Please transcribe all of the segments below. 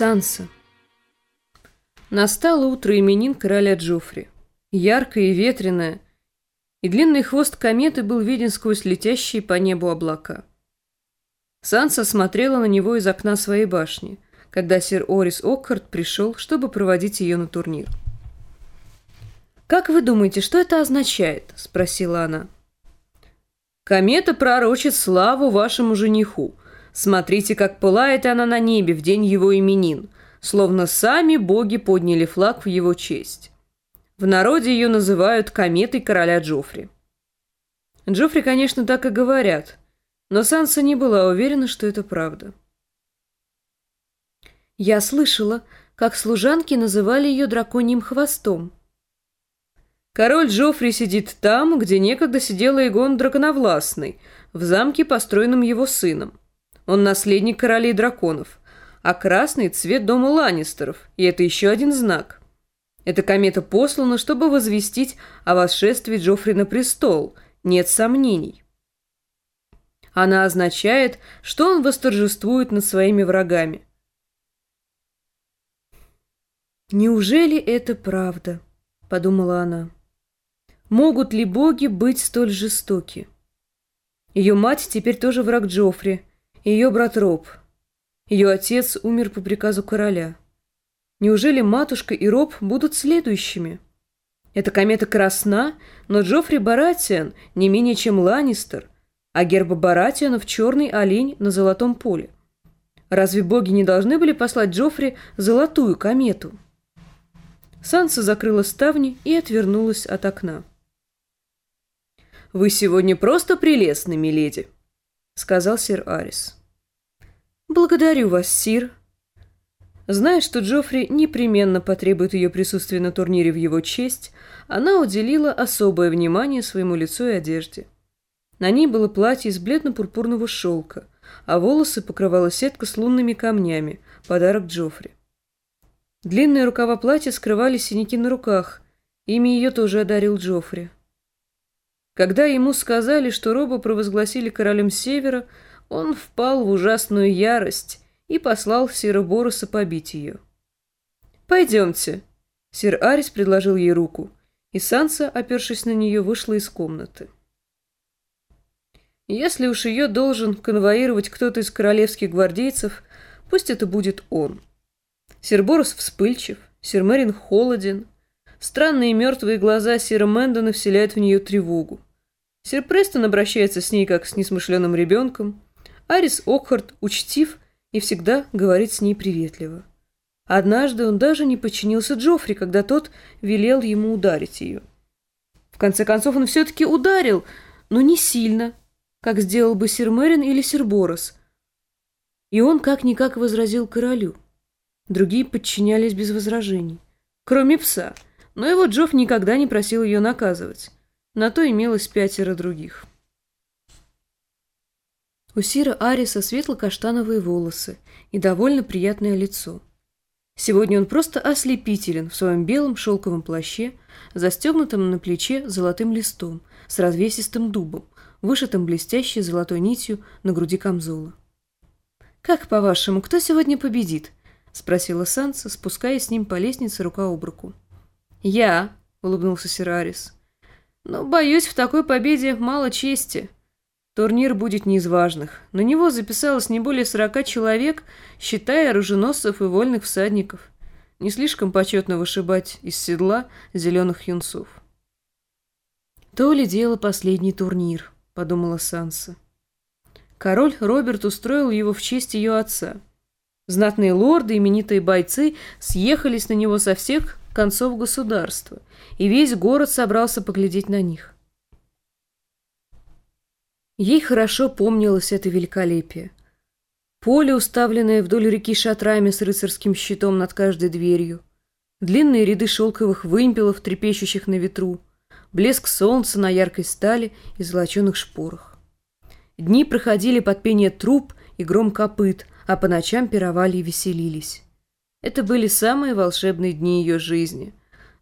Санса. Настало утро именин короля Джоффри. Яркое и ветреное, и длинный хвост кометы был виден сквозь летящие по небу облака. Санса смотрела на него из окна своей башни, когда сэр Орис Окхарт пришел, чтобы проводить ее на турнир. «Как вы думаете, что это означает?» – спросила она. «Комета пророчит славу вашему жениху. Смотрите, как пылает она на небе в день его именин, словно сами боги подняли флаг в его честь. В народе ее называют кометой короля Джоффри». Джоффри, конечно, так и говорят, но Санса не была уверена, что это правда. Я слышала, как служанки называли ее драконьим хвостом. Король Джоффри сидит там, где некогда сидел Игон Драконовластный, в замке, построенном его сыном. Он наследник королей драконов, а красный – цвет дома Ланнистеров, и это еще один знак. Эта комета послана, чтобы возвестить о восшествии Джоффри на престол, нет сомнений. Она означает, что он восторжествует над своими врагами. «Неужели это правда?» – подумала она. Могут ли боги быть столь жестоки? Ее мать теперь тоже враг Джоффри, ее брат Роб. Ее отец умер по приказу короля. Неужели матушка и Роб будут следующими? Эта комета красна, но Джоффри Баратиан не менее чем Ланнистер, а герба Баратианов черный олень на золотом поле. Разве боги не должны были послать Джоффри золотую комету? Санса закрыла ставни и отвернулась от окна. «Вы сегодня просто прелестны, миледи», — сказал сир Арис. «Благодарю вас, сир». Зная, что Джоффри непременно потребует ее присутствия на турнире в его честь, она уделила особое внимание своему лицу и одежде. На ней было платье из бледно-пурпурного шелка, а волосы покрывала сетка с лунными камнями, подарок Джоффри. Длинные рукава платья скрывали синяки на руках, ими ее тоже одарил Джоффри. Когда ему сказали, что Роба провозгласили королем Севера, он впал в ужасную ярость и послал Сира Бороса побить ее. «Пойдемте», — сир Арис предложил ей руку, и Санса, опершись на нее, вышла из комнаты. Если уж ее должен конвоировать кто-то из королевских гвардейцев, пусть это будет он. Сир Борос вспыльчив, сир Мэрин холоден, Странные мертвые глаза Сира Мэндона вселяют в нее тревогу. Сир Престон обращается с ней как с несмышленным ребенком. Арис Окхарт учтив и всегда говорит с ней приветливо. Однажды он даже не подчинился Джоффри, когда тот велел ему ударить ее. В конце концов он все-таки ударил, но не сильно, как сделал бы сир Мэрин или сир Борос. И он как-никак возразил королю. Другие подчинялись без возражений. Кроме пса – но его Джофф никогда не просил ее наказывать. На то имелось пятеро других. У Сира Ариса светло-каштановые волосы и довольно приятное лицо. Сегодня он просто ослепителен в своем белом шелковом плаще, застегнутом на плече золотым листом, с развесистым дубом, вышитым блестящей золотой нитью на груди камзола. «Как, по-вашему, кто сегодня победит?» — спросила Санса, спускаясь с ним по лестнице рука об руку. «Я», — улыбнулся Сирарис. «Но, боюсь, в такой победе мало чести. Турнир будет не из важных. На него записалось не более сорока человек, считая оруженосцев и вольных всадников. Не слишком почетно вышибать из седла зеленых юнцов». «То ли дело последний турнир», — подумала Санса. Король Роберт устроил его в честь ее отца. Знатные лорды, именитые бойцы съехались на него со всех концов государства, и весь город собрался поглядеть на них. Ей хорошо помнилось это великолепие. Поле, уставленное вдоль реки шатрами с рыцарским щитом над каждой дверью, длинные ряды шелковых вымпелов, трепещущих на ветру, блеск солнца на яркой стали и золоченых шпорах. Дни проходили под пение труб и гром копыт, а по ночам пировали и веселились. Это были самые волшебные дни ее жизни.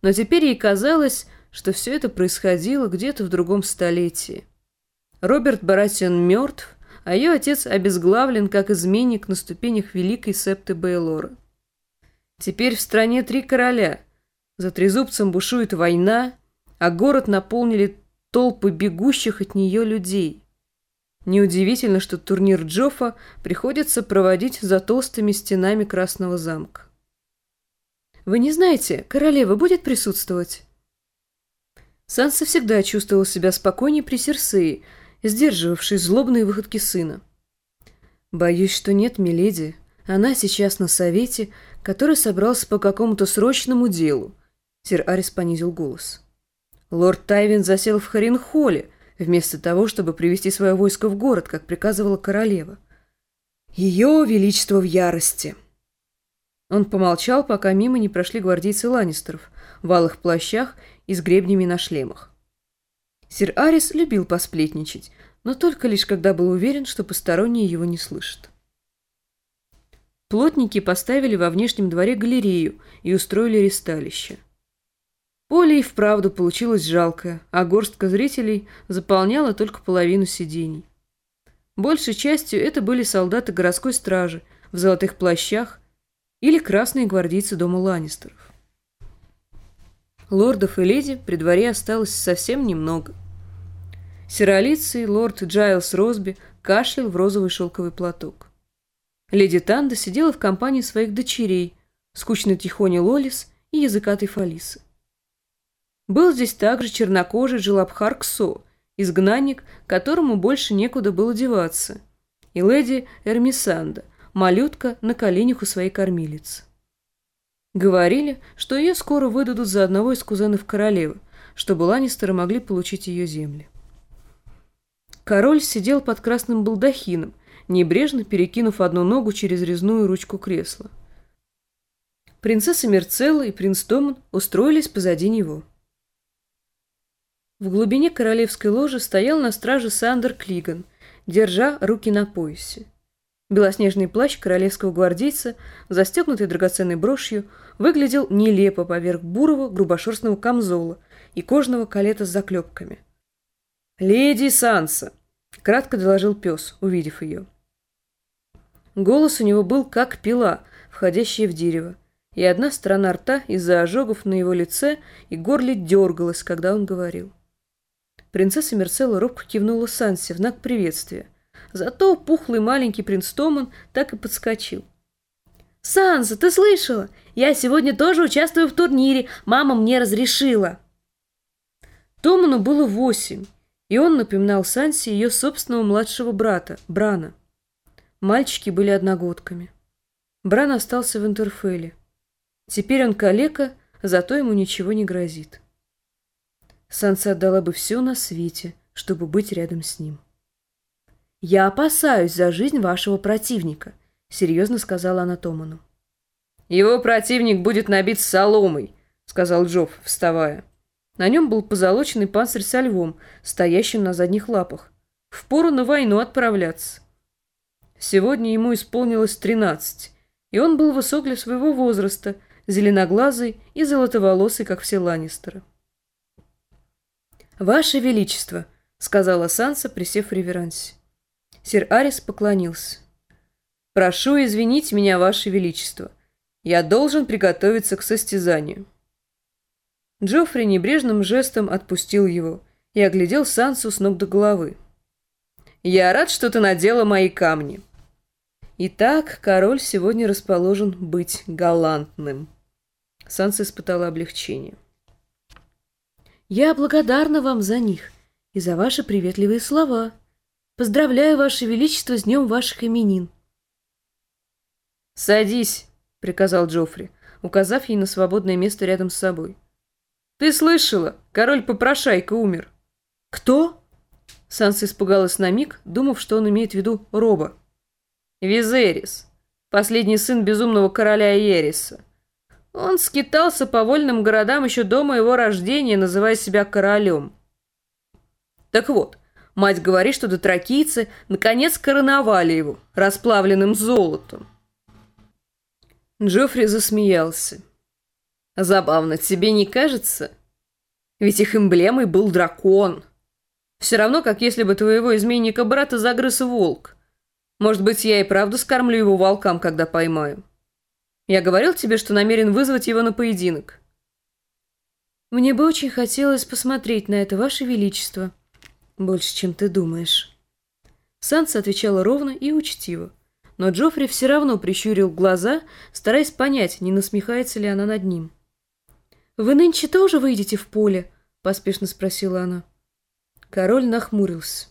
Но теперь ей казалось, что все это происходило где-то в другом столетии. Роберт Баратиан мертв, а ее отец обезглавлен как изменник на ступенях великой септы Бейлора. Теперь в стране три короля. За трезубцем бушует война, а город наполнили толпы бегущих от нее людей. Неудивительно, что турнир Джоффа приходится проводить за толстыми стенами Красного замка. «Вы не знаете, королева будет присутствовать?» Санса всегда чувствовал себя спокойнее при Серсее, сдерживавшей злобные выходки сына. «Боюсь, что нет, миледи. Она сейчас на совете, который собрался по какому-то срочному делу», — сир Арис понизил голос. «Лорд Тайвин засел в Харинхолле, вместо того, чтобы привести свое войско в город, как приказывала королева. Ее величество в ярости». Он помолчал, пока мимо не прошли гвардейцы Ланнистеров в алых плащах и с гребнями на шлемах. Сир Арис любил посплетничать, но только лишь когда был уверен, что посторонние его не слышат. Плотники поставили во внешнем дворе галерею и устроили ресталище. Поле и вправду получилось жалкое, а горстка зрителей заполняла только половину сидений. Большей частью это были солдаты городской стражи в золотых плащах или красные гвардейцы дома Ланнистеров. Лордов и леди при дворе осталось совсем немного. Серолицый лорд Джайлс Росби кашлял в розовый шелковый платок. Леди Танда сидела в компании своих дочерей, скучной тихони Лоллис и языкатой Фалисы. Был здесь также чернокожий Джалабхар Ксо, изгнанник, которому больше некуда было деваться, и леди Эрмисанда, малютка на коленях у своей кормилицы. Говорили, что ее скоро выдадут за одного из кузенов королевы, чтобы Ланнистеры могли получить ее земли. Король сидел под красным балдахином, небрежно перекинув одну ногу через резную ручку кресла. Принцесса Мерцелла и принц Томан устроились позади него. В глубине королевской ложи стоял на страже Сандер Клиган, держа руки на поясе. Белоснежный плащ королевского гвардейца, застегнутый драгоценной брошью, выглядел нелепо поверх бурого грубошерстного камзола и кожного калета с заклепками. «Леди Санса!» — кратко доложил пес, увидев ее. Голос у него был как пила, входящая в дерево, и одна сторона рта из-за ожогов на его лице и горле дергалась, когда он говорил. Принцесса Мерцелла робко кивнула Сансе в знак приветствия — Зато пухлый маленький принц Томан так и подскочил. «Санса, ты слышала? Я сегодня тоже участвую в турнире. Мама мне разрешила». Томану было восемь, и он напоминал Сансе ее собственного младшего брата, Брана. Мальчики были одногодками. Бран остался в Интерфеле. Теперь он калека, зато ему ничего не грозит. Санса отдала бы все на свете, чтобы быть рядом с ним. «Я опасаюсь за жизнь вашего противника», — серьезно сказала она Томану. «Его противник будет набит соломой», — сказал Джофф, вставая. На нем был позолоченный панцирь со львом, стоящим на задних лапах. Впору на войну отправляться. Сегодня ему исполнилось тринадцать, и он был высок для своего возраста, зеленоглазый и золотоволосый, как все Ланнистеры. «Ваше Величество», — сказала Санса, присев в реверансе. Сир Арис поклонился. «Прошу извинить меня, Ваше Величество. Я должен приготовиться к состязанию». Джоффри небрежным жестом отпустил его и оглядел Сансу с ног до головы. «Я рад, что ты надела мои камни». Итак, король сегодня расположен быть галантным. Санса испытала облегчение. «Я благодарна вам за них и за ваши приветливые слова», Поздравляю, Ваше Величество, с днем ваших именин. «Садись», — приказал Джоффри, указав ей на свободное место рядом с собой. «Ты слышала? Король-попрошайка умер». «Кто?» Санса испугалась на миг, думав, что он имеет в виду Роба. «Визерис, последний сын безумного короля Ериса. Он скитался по вольным городам еще до моего рождения, называя себя королем. Так вот, Мать говорит, что дотракийцы наконец короновали его расплавленным золотом. Джоффри засмеялся. «Забавно, тебе не кажется? Ведь их эмблемой был дракон. Все равно, как если бы твоего изменника брата загрыз волк. Может быть, я и правда скормлю его волкам, когда поймаю». Я говорил тебе, что намерен вызвать его на поединок. Мне бы очень хотелось посмотреть на это, Ваше Величество. Больше, чем ты думаешь. Санса отвечала ровно и учтиво. Но Джоффри все равно прищурил глаза, стараясь понять, не насмехается ли она над ним. «Вы нынче тоже выйдете в поле?» – поспешно спросила она. Король нахмурился.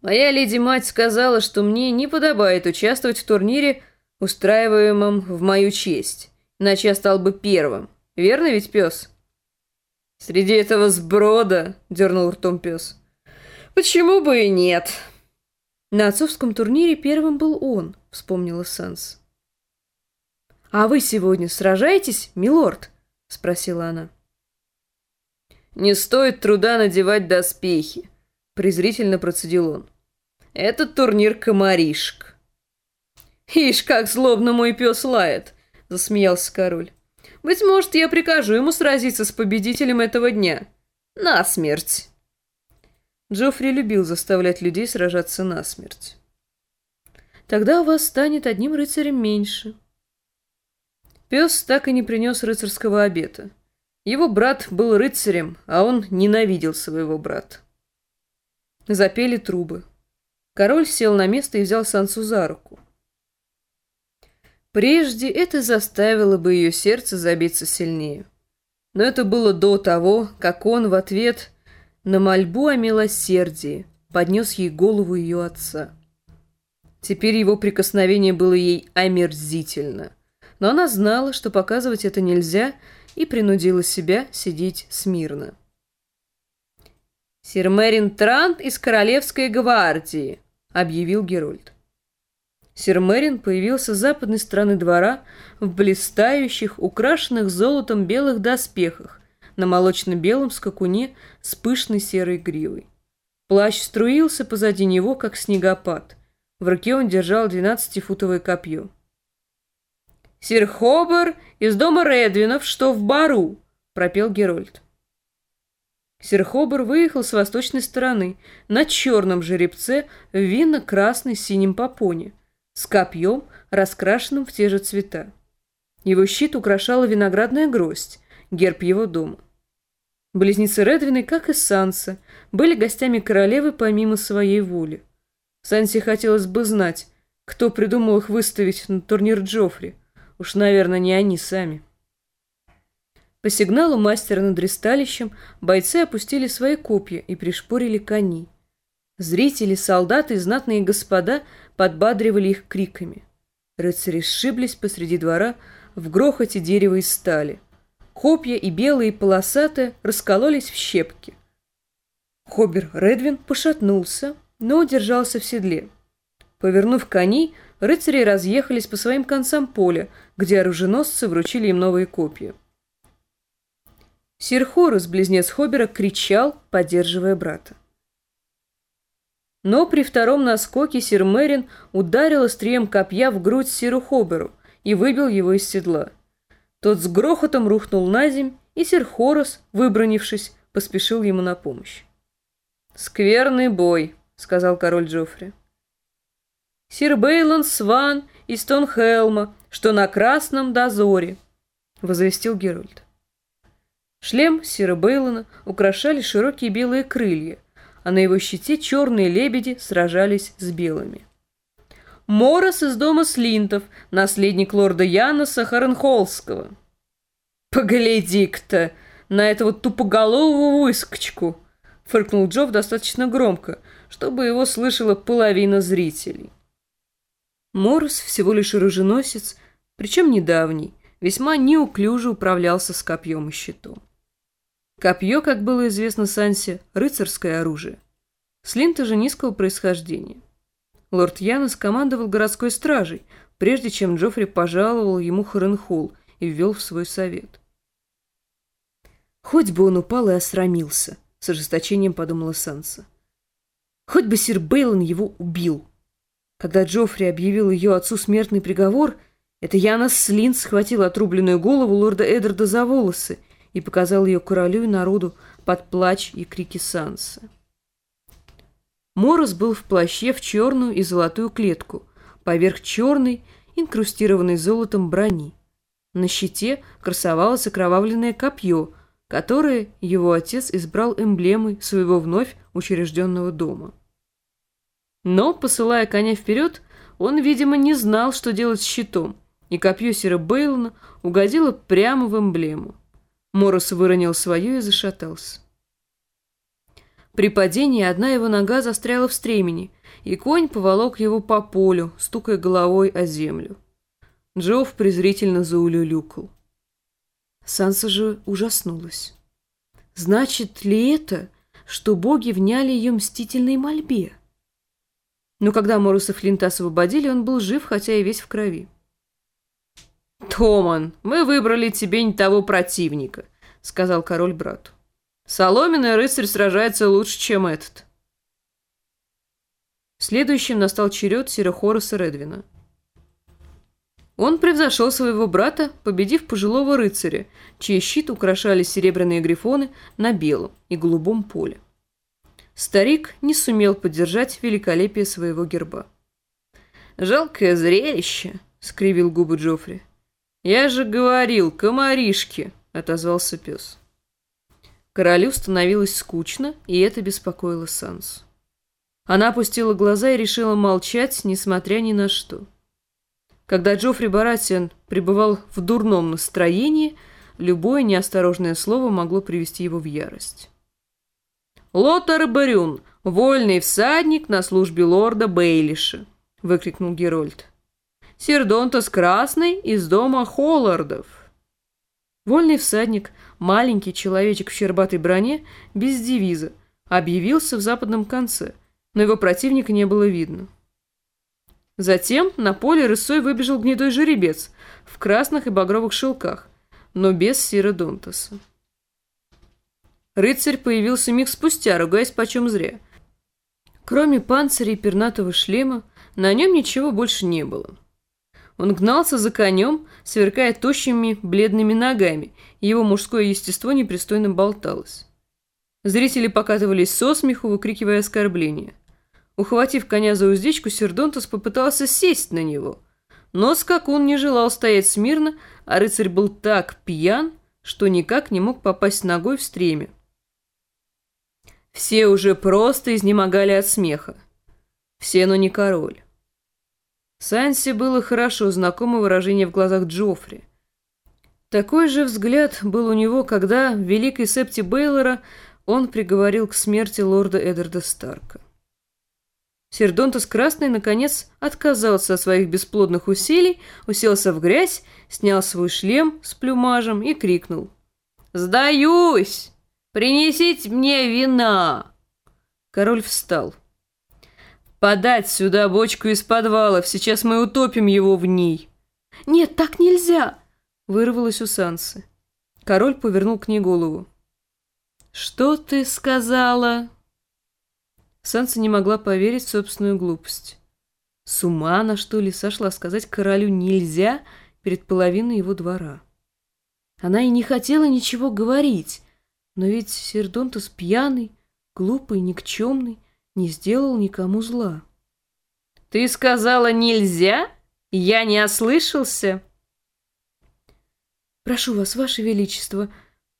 «Моя леди-мать сказала, что мне не подобает участвовать в турнире, устраиваемом в мою честь, иначе я стал бы первым. Верно ведь, пес?» «Среди этого сброда», — дернул ртом пес. «Почему бы и нет?» «На отцовском турнире первым был он», — вспомнила Санс. «А вы сегодня сражаетесь, милорд?» — спросила она. «Не стоит труда надевать доспехи», — презрительно процедил он. «Это турнир комаришек». «Ишь, как злобно мой пес лает!» — засмеялся король. «Быть может, я прикажу ему сразиться с победителем этого дня. На смерть!» Джоффри любил заставлять людей сражаться на смерть. «Тогда у вас станет одним рыцарем меньше». Пес так и не принес рыцарского обета. Его брат был рыцарем, а он ненавидел своего брата. Запели трубы. Король сел на место и взял Сансу за руку. Прежде это заставило бы ее сердце забиться сильнее. Но это было до того, как он в ответ на мольбу о милосердии поднес ей голову ее отца. Теперь его прикосновение было ей омерзительно. Но она знала, что показывать это нельзя, и принудила себя сидеть смирно. «Сир Мэрин Трант из Королевской гвардии», — объявил Герольд. Сир Мэрин появился с западной стороны двора в блистающих, украшенных золотом белых доспехах, на молочно-белом скакуне с пышной серой гривой. Плащ струился позади него, как снегопад. В руке он держал двенадцатифутовое копье. «Сир Хобар из дома Редвинов, что в Бару», — пропел Герольд. Сир Хобар выехал с восточной стороны, на черном жеребце в винно-красной синем попоне, с копьем, раскрашенным в те же цвета. Его щит украшала виноградная гроздь, герб его дома. Близнецы Редвины, как и Санса, были гостями королевы помимо своей воли. Сансе хотелось бы знать, кто придумал их выставить на турнир Джоффри – Уж, наверное, не они сами. По сигналу мастера над ристалищем бойцы опустили свои копья и пришпорили коней. Зрители, солдаты и знатные господа подбадривали их криками. Рыцари сшиблись посреди двора в грохоте дерева и стали. Копья и белые полосатые раскололись в щепки. Хобер Редвин пошатнулся, но удержался в седле. Повернув коней, рыцари разъехались по своим концам поля, где оруженосцы вручили им новые копья. Сир Хорус, близнец Хобера, кричал, поддерживая брата. Но при втором наскоке сир Мерин ударил острием копья в грудь сиру Хоберу и выбил его из седла. Тот с грохотом рухнул на земь, и сир Хорус, выбронившись, поспешил ему на помощь. «Скверный бой», — сказал король Джоффри. Сир Бейлон Сван из Тонхелма, что на красном дозоре», — возвестил Геральт. Шлем Сира Бейлона украшали широкие белые крылья, а на его щите черные лебеди сражались с белыми. Морос из дома Слинтов, наследник лорда Яноса Харенхолского. «Погляди-ка-то на этого тупоголового выскочку!» — фыркнул Джов достаточно громко, чтобы его слышала половина зрителей. Морус всего лишь оруженосец, причем недавний, весьма неуклюже управлялся с копьем и щитом. Копье, как было известно Сансе, рыцарское оружие. Слинта же низкого происхождения. Лорд Янос командовал городской стражей, прежде чем Джоффри пожаловал ему Харенхолл и ввел в свой совет. «Хоть бы он упал и осрамился», — с ожесточением подумала Санса. «Хоть бы сир Бейлон его убил». Когда Джоффри объявил ее отцу смертный приговор, это Яна Слин схватил отрубленную голову лорда Эддарда за волосы и показал ее королю и народу под плач и крики Санса. Морос был в плаще в черную и золотую клетку, поверх черной инкрустированной золотом брони. На щите красовалось окровавленное копье, которое его отец избрал эмблемой своего вновь учрежденного дома. Но, посылая коня вперед, он, видимо, не знал, что делать с щитом, и копье Сира Бейлона угодило прямо в эмблему. Морос выронил свое и зашатался. При падении одна его нога застряла в стремени, и конь поволок его по полю, стукая головой о землю. Джофф презрительно заулюлюкал. Санса же ужаснулась. Значит ли это, что боги вняли ее мстительной мольбе? Но когда Моруса Флинта освободили, он был жив, хотя и весь в крови. «Томан, мы выбрали тебе не того противника», — сказал король брату. «Соломенный рыцарь сражается лучше, чем этот». Следующим настал черед Сирохороса Редвина. Он превзошел своего брата, победив пожилого рыцаря, чей щит украшали серебряные грифоны на белом и голубом поле. Старик не сумел поддержать великолепие своего герба. «Жалкое зрелище!» — скривил губы Джоффри. «Я же говорил, комаришки!» — отозвался пес. Королю становилось скучно, и это беспокоило Сансу. Она опустила глаза и решила молчать, несмотря ни на что. Когда Джоффри Баратиан пребывал в дурном настроении, любое неосторожное слово могло привести его в ярость. «Лотар Барюн, вольный всадник на службе лорда Бейлиша!» — выкрикнул Герольд. «Сердонтос Красный из дома Холлардов!» Вольный всадник, маленький человечек в щербатой броне, без девиза, объявился в западном конце, но его противника не было видно. Затем на поле рысой выбежал гнедой жеребец в красных и багровых шелках, но без Сира Донтаса. Рыцарь появился миг спустя, ругаясь почем зря. Кроме панциря и пернатого шлема, на нем ничего больше не было. Он гнался за конем, сверкая тощими бледными ногами, его мужское естество непристойно болталось. Зрители покатывались со смеху, выкрикивая оскорбления. Ухватив коня за уздечку, Сердонтус попытался сесть на него. Но скакун не желал стоять смирно, а рыцарь был так пьян, что никак не мог попасть ногой в стремя. Все уже просто изнемогали от смеха. Все, но не король. Санси было хорошо знакомо выражение в глазах Джоффри. Такой же взгляд был у него, когда в Великой Септе Бейлора он приговорил к смерти лорда Эддарда Старка. Сердонтус Красный, наконец, отказался от своих бесплодных усилий, уселся в грязь, снял свой шлем с плюмажем и крикнул. «Сдаюсь!» Принесите мне вина!» Король встал. «Подать сюда бочку из подвалов, сейчас мы утопим его в ней!» «Нет, так нельзя!» — вырвалось у Сансы. Король повернул к ней голову. «Что ты сказала?» Санса не могла поверить в собственную глупость. С ума она, что ли, сошла сказать королю «нельзя» перед половиной его двора. Она и не хотела ничего говорить, но ведь Сердонтус пьяный, глупый, никчемный, не сделал никому зла. «Ты сказала нельзя? Я не ослышался?» «Прошу вас, ваше величество,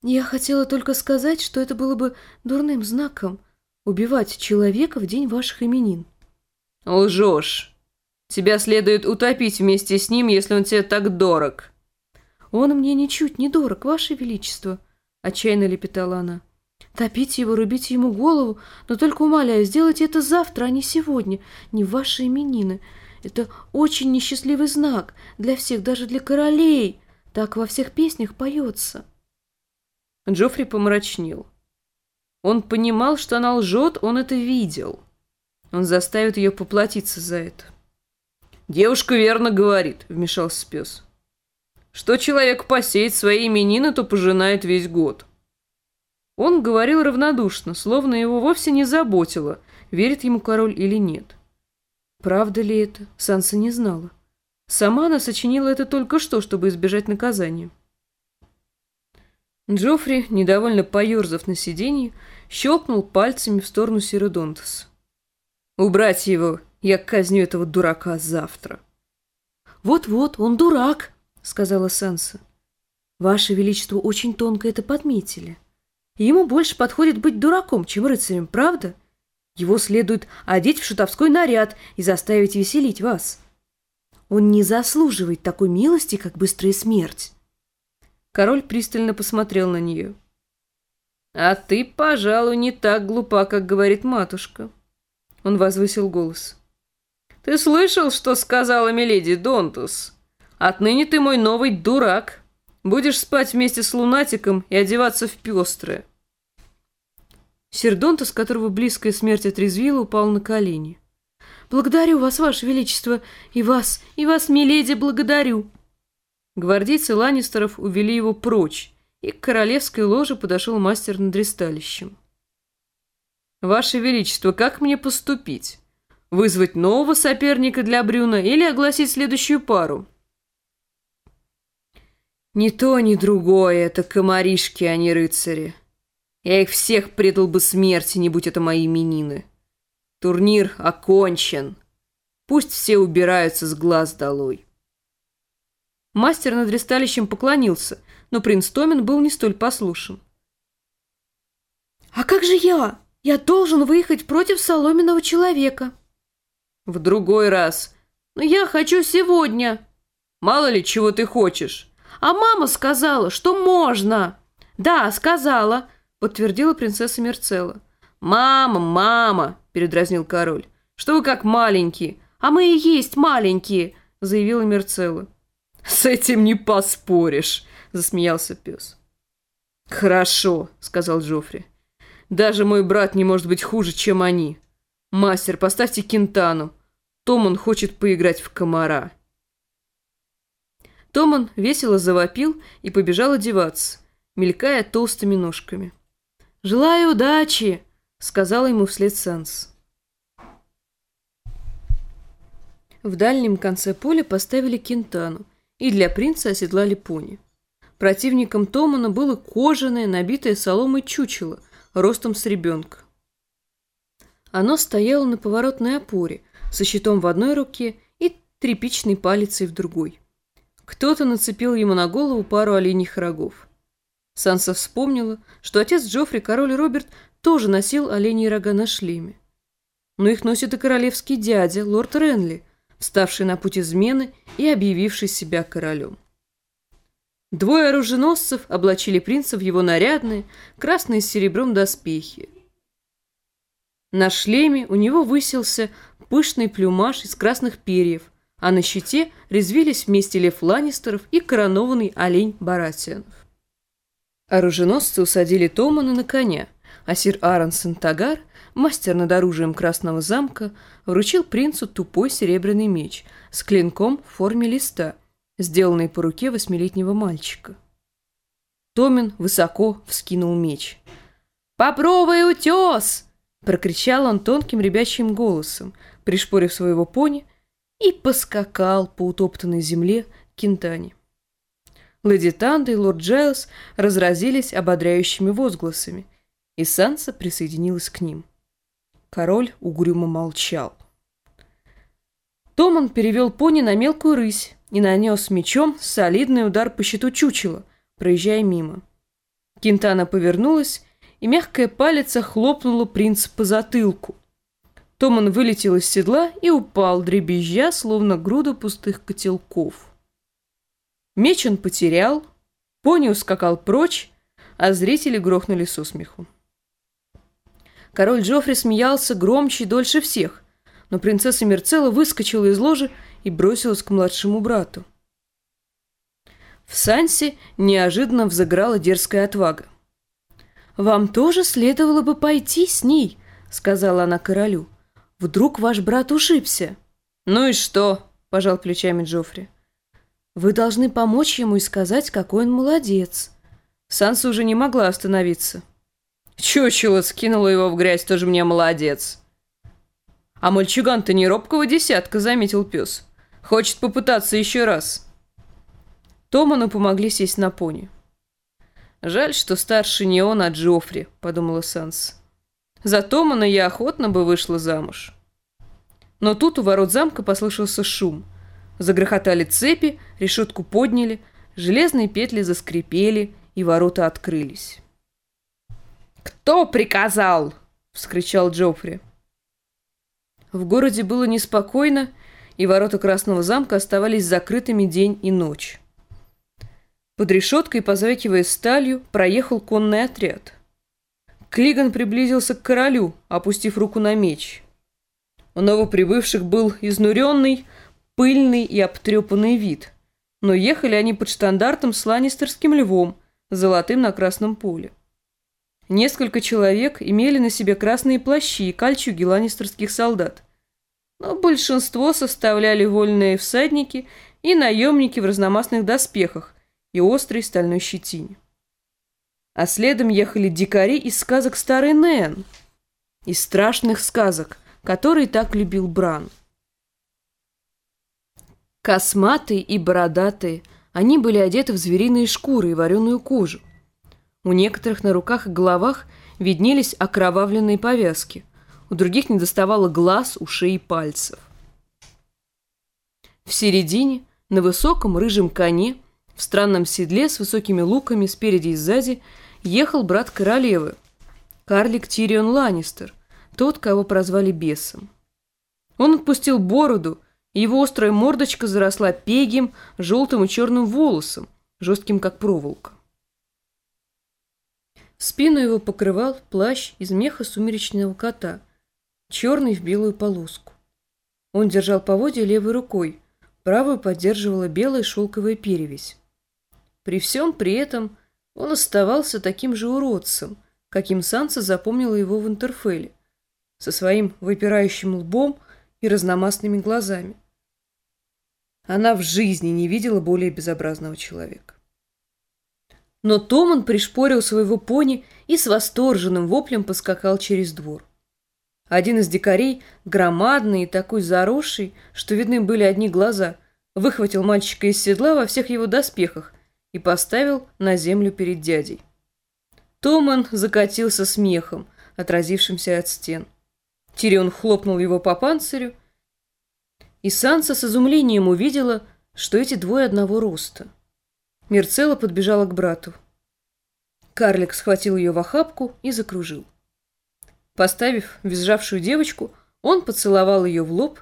я хотела только сказать, что это было бы дурным знаком убивать человека в день ваших именин». «Лжешь. Тебя следует утопить вместе с ним, если он тебе так дорог». «Он мне ничуть не дорог, ваше величество», — отчаянно лепетала она. «Топите его, рубите ему голову, но только умоляю, сделайте это завтра, а не сегодня, не в ваши именины. Это очень несчастливый знак для всех, даже для королей. Так во всех песнях поется». Джоффри помрачнел. Он понимал, что она лжет, он это видел. Он заставит ее поплатиться за это. «Девушка верно говорит», — вмешался пес. Что человек посеет свои именины, то пожинает весь год. Он говорил равнодушно, словно его вовсе не заботило, верит ему король или нет. Правда ли это, Санса не знала. Сама она сочинила это только что, чтобы избежать наказания. Джоффри, недовольно поерзав на сиденье, щелкнул пальцами в сторону Сиродонтаса. «Убрать его! Я казню этого дурака завтра!» Вот-вот, он дурак, сказала Санса. Ваше Величество очень тонко это подметили. Ему больше подходит быть дураком, чем рыцарем, правда? Его следует одеть в шутовской наряд и заставить веселить вас. Он не заслуживает такой милости, как быстрая смерть. Король пристально посмотрел на нее. «А ты, пожалуй, не так глупа, как говорит матушка». Он возвысил голос. «Ты слышал, что сказала миледи Донтус? Отныне ты мой новый дурак. Будешь спать вместе с лунатиком и одеваться в пестрое». Сердонтус, которого близкая смерть отрезвила, упал на колени. «Благодарю вас, ваше величество, и вас, и вас, миледи, благодарю!» Гвардейцы Ланнистеров увели его прочь, и к королевской ложе подошел мастер над ресталищем. «Ваше Величество, как мне поступить? Вызвать нового соперника для Брюна или огласить следующую пару?» «Ни то, ни другое, это комаришки, а не рыцари. Я их всех предал бы смерти, не будь это мои именины. Турнир окончен. Пусть все убираются с глаз долой». Мастер над ресталищем поклонился, но принц Томин был не столь послушен. «А как же я? Я должен выехать против соломенного человека». «В другой раз. Но я хочу сегодня. Мало ли чего ты хочешь». «А мама сказала, что можно». «Да, сказала», — подтвердила принцесса Мерцелла. «Мама, мама!» — передразнил король. «Что вы как маленькие?» «А мы и есть маленькие!» — заявила Мерцелла. «С этим не поспоришь», — засмеялся пес. «Хорошо», — сказал Джоффри. «Даже мой брат не может быть хуже, чем они. Мастер, поставьте Кентану. Томан хочет поиграть в комара». Томан весело завопил и побежал одеваться, мелькая толстыми ножками. «Желаю удачи!» — сказала ему вслед Санс. В дальнем конце поля поставили Кентану — и для принца оседлали пони. Противником Томана было кожаное, набитое соломой чучело, ростом с ребенка. Оно стояло на поворотной опоре, со щитом в одной руке и тряпичной палицей в другой. Кто-то нацепил ему на голову пару оленьих рогов. Санса вспомнила, что отец Джоффри, король Роберт, тоже носил оленьи рога на шлеме. Но их носит и королевский дядя, лорд Ренли, вставший на путь измены и объявивший себя королем. Двое оруженосцев облачили принца в его нарядные, красные с серебром доспехи. На шлеме у него высился пышный плюмаж из красных перьев, а на щите резвились вместе лев Ланнистеров и коронованный олень Баратианов. Оруженосцы усадили Томана на коня, а сир Аарон Сантагар мастер над оружием Красного замка, вручил принцу тупой серебряный меч с клинком в форме листа, сделанный по руке восьмилетнего мальчика. Томин высоко вскинул меч. «Попробуй утес!» – прокричал он тонким ребячьим голосом, пришпорив своего пони, и поскакал по утоптанной земле Кентани. Леди Танда и лорд Джайлз разразились ободряющими возгласами, и Санса присоединилась к ним. Король угрюмо молчал. Томан перевел пони на мелкую рысь и нанес мечом солидный удар по щиту чучела, проезжая мимо. Кентана повернулась, и мягкая палец хлопнула принца по затылку. Томан вылетел из седла и упал, дребезжа, словно груда пустых котелков. Меч он потерял, пони ускакал прочь, а зрители грохнули со смеху. Король Джоффри смеялся громче и дольше всех, но принцесса Мерцелла выскочила из ложи и бросилась к младшему брату. В Сансе неожиданно взыграла дерзкая отвага. «Вам тоже следовало бы пойти с ней», — сказала она королю. «Вдруг ваш брат ушибся?» «Ну и что?» — пожал плечами Джоффри. «Вы должны помочь ему и сказать, какой он молодец». Санса уже не могла остановиться. Чучело скинула его в грязь, тоже мне молодец. А мальчуган-то не робкого десятка, заметил пес. Хочет попытаться еще раз. Томану помогли сесть на пони. «Жаль, что старше не он, а Джоффри», — подумала Санс. «За Томана я охотно бы вышла замуж». Но тут у ворот замка послышался шум. Загрохотали цепи, решетку подняли, железные петли заскрипели, и ворота открылись. «Кто приказал?» — вскричал Джоффри. В городе было неспокойно, и ворота Красного замка оставались закрытыми день и ночь. Под решеткой, позвякивая сталью, проехал конный отряд. Клиган приблизился к королю, опустив руку на меч. У новоприбывших был изнуренный, пыльный и обтрепанный вид, но ехали они под штандартом с ланнистерским львом, золотым на красном поле. Несколько человек имели на себе красные плащи и кольчуги ланнистерских солдат, но большинство составляли вольные всадники и наемники в разномастных доспехах и острой стальной щетине. А следом ехали дикари из сказок старой Нэн, из страшных сказок, которые так любил Бран. Косматые и бородатые, они были одеты в звериные шкуры и вареную кожу. У некоторых на руках и головах виднелись окровавленные повязки, у других недоставало глаз, ушей и пальцев. В середине, на высоком рыжем коне, в странном седле с высокими луками спереди и сзади, ехал брат королевы, карлик Тирион Ланнистер, тот, кого прозвали бесом. Он отпустил бороду, и его острая мордочка заросла пегим, желтым и черным волосом, жестким как проволока. Спину его покрывал плащ из меха сумеречного кота, черный в белую полоску. Он держал поводья левой рукой, правую поддерживала белая шелковая перевязь. При всем при этом он оставался таким же уродцем, каким Санса запомнила его в Интерфеле, со своим выпирающим лбом и разномастными глазами. Она в жизни не видела более безобразного человека. Но Томан пришпорил своего пони и с восторженным воплем поскакал через двор. Один из дикарей, громадный и такой заросший, что видны были одни глаза, выхватил мальчика из седла во всех его доспехах и поставил на землю перед дядей. Томан закатился смехом, отразившимся от стен. Тирион хлопнул его по панцирю, и Санса с изумлением увидела, что эти двое одного роста – Мерцела подбежала к брату. Карлик схватил ее в охапку и закружил. Поставив визжавшую девочку, он поцеловал ее в лоб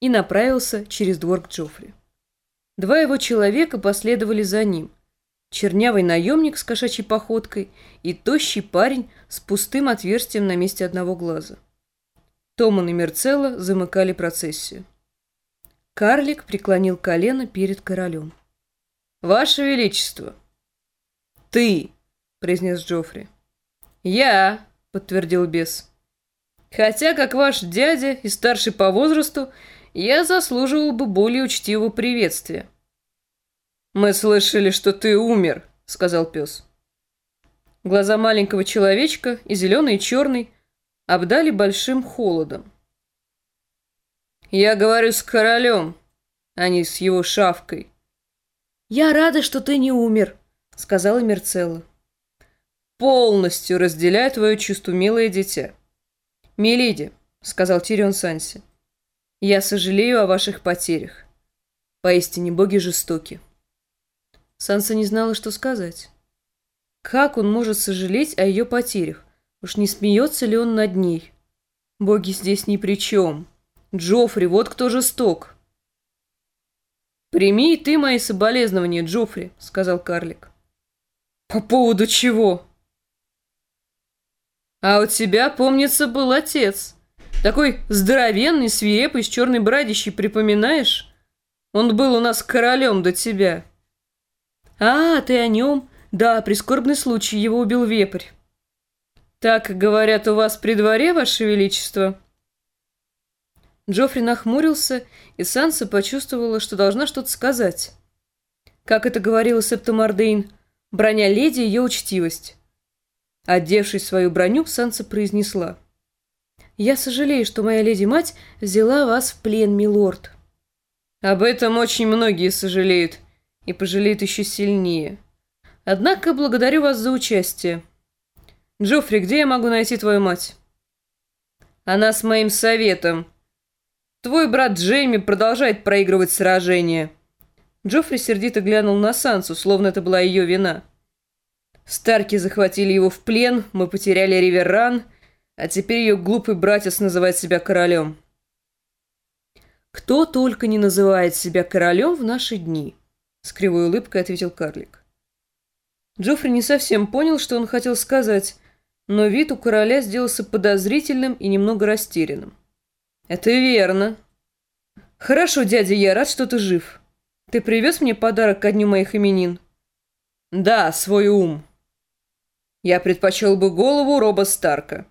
и направился через двор к Джоффри. Два его человека последовали за ним. Чернявый наемник с кошачьей походкой и тощий парень с пустым отверстием на месте одного глаза. Томан и Мерцелла замыкали процессию. Карлик преклонил колено перед королем. «Ваше Величество!» «Ты!» — произнес Джоффри. «Я!» — подтвердил бес. «Хотя, как ваш дядя и старший по возрасту, я заслуживал бы более учтивого приветствия». «Мы слышали, что ты умер», — сказал пес. Глаза маленького человечка, и зеленый, и черный, обдали большим холодом. «Я говорю с королем, а не с его шавкой», «Я рада, что ты не умер», — сказала Мерцелла. «Полностью разделяю твое чувство, милое дитя». «Миледи», — сказал Тирион Санси, — «я сожалею о ваших потерях. Поистине боги жестоки». Санса не знала, что сказать. Как он может сожалеть о ее потерях? Уж не смеется ли он над ней? Боги здесь ни при чем. Джоффри, вот кто жесток. «Прими ты мои соболезнования, Джоффри», — сказал карлик. «По поводу чего?» «А у тебя, помнится, был отец. Такой здоровенный, свирепый, с черной брадищей, припоминаешь? Он был у нас королем до тебя». «А, ты о нем? Да, прискорбный случай, его убил вепрь». «Так говорят у вас при дворе, ваше величество?» Джоффри нахмурился, и Санса почувствовала, что должна что-то сказать. Как это говорила Септомардейн, броня леди – ее учтивость. Одевшись в свою броню, Санса произнесла. «Я сожалею, что моя леди-мать взяла вас в плен, милорд». «Об этом очень многие сожалеют, и пожалеют еще сильнее. Однако благодарю вас за участие. Джоффри, где я могу найти твою мать?» «Она с моим советом», Твой брат Джейми продолжает проигрывать сражение». Джоффри сердито глянул на Сансу, словно это была ее вина. Старки захватили его в плен, мы потеряли Риверран, а теперь ее глупый братец называет себя королем. «Кто только не называет себя королем в наши дни», — с кривой улыбкой ответил карлик. Джоффри не совсем понял, что он хотел сказать, но вид у короля сделался подозрительным и немного растерянным. «Это верно. Хорошо, дядя, я рад, что ты жив. Ты привез мне подарок ко дню моих именин?» «Да, свой ум. Я предпочел бы голову Роба Старка».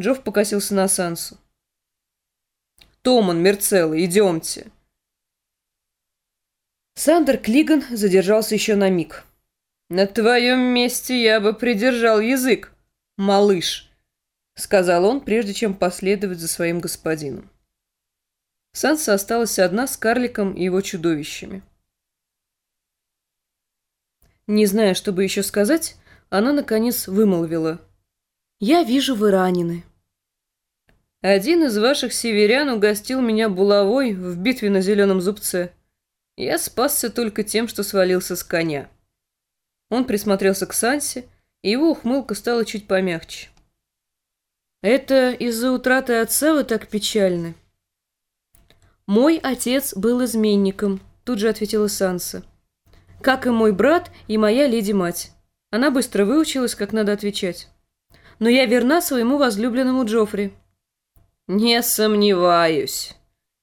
Джофф покосился на Сансу. Томан, Мерцелла, идемте». Сандер Клиган задержался еще на миг. «На твоем месте я бы придержал язык, малыш», — сказал он, прежде чем последовать за своим господином. Санса осталась одна с карликом и его чудовищами. Не зная, что бы еще сказать, она, наконец, вымолвила. «Я вижу, вы ранены». Один из ваших северян угостил меня булавой в битве на Зеленом Зубце. Я спасся только тем, что свалился с коня. Он присмотрелся к Сансе, и его ухмылка стала чуть помягче. «Это из-за утраты отца вы так печальны?» «Мой отец был изменником», — тут же ответила Санса. «Как и мой брат и моя леди-мать». Она быстро выучилась, как надо отвечать. «Но я верна своему возлюбленному Джоффри». «Не сомневаюсь.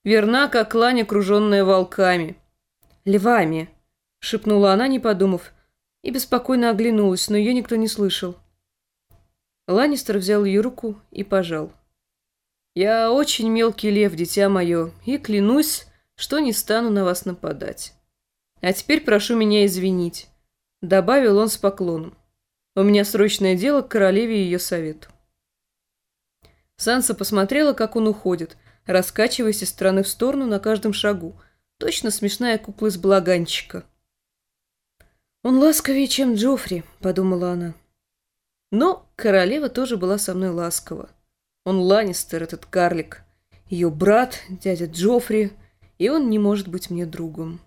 Верна, как лань, окруженная волками». «Львами», — шепнула она, не подумав, и беспокойно оглянулась, но ее никто не слышал. Ланнистер взял ее руку и пожал. «Я очень мелкий лев, дитя мое, и клянусь, что не стану на вас нападать. А теперь прошу меня извинить», — добавил он с поклоном. «У меня срочное дело к королеве и ее совету». Санса посмотрела, как он уходит, раскачиваясь из стороны в сторону на каждом шагу. Точно смешная кукла из балаганчика. «Он ласковее, чем Джоффри», — подумала она. Но королева тоже была со мной ласкова. Он Ланнистер, этот карлик. Ее брат, дядя Джоффри, и он не может быть мне другом.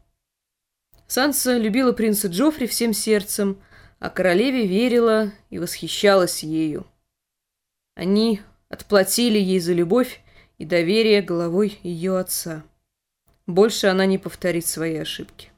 Санса любила принца Джоффри всем сердцем, а королеве верила и восхищалась ею. Они отплатили ей за любовь и доверие головой ее отца. Больше она не повторит свои ошибки.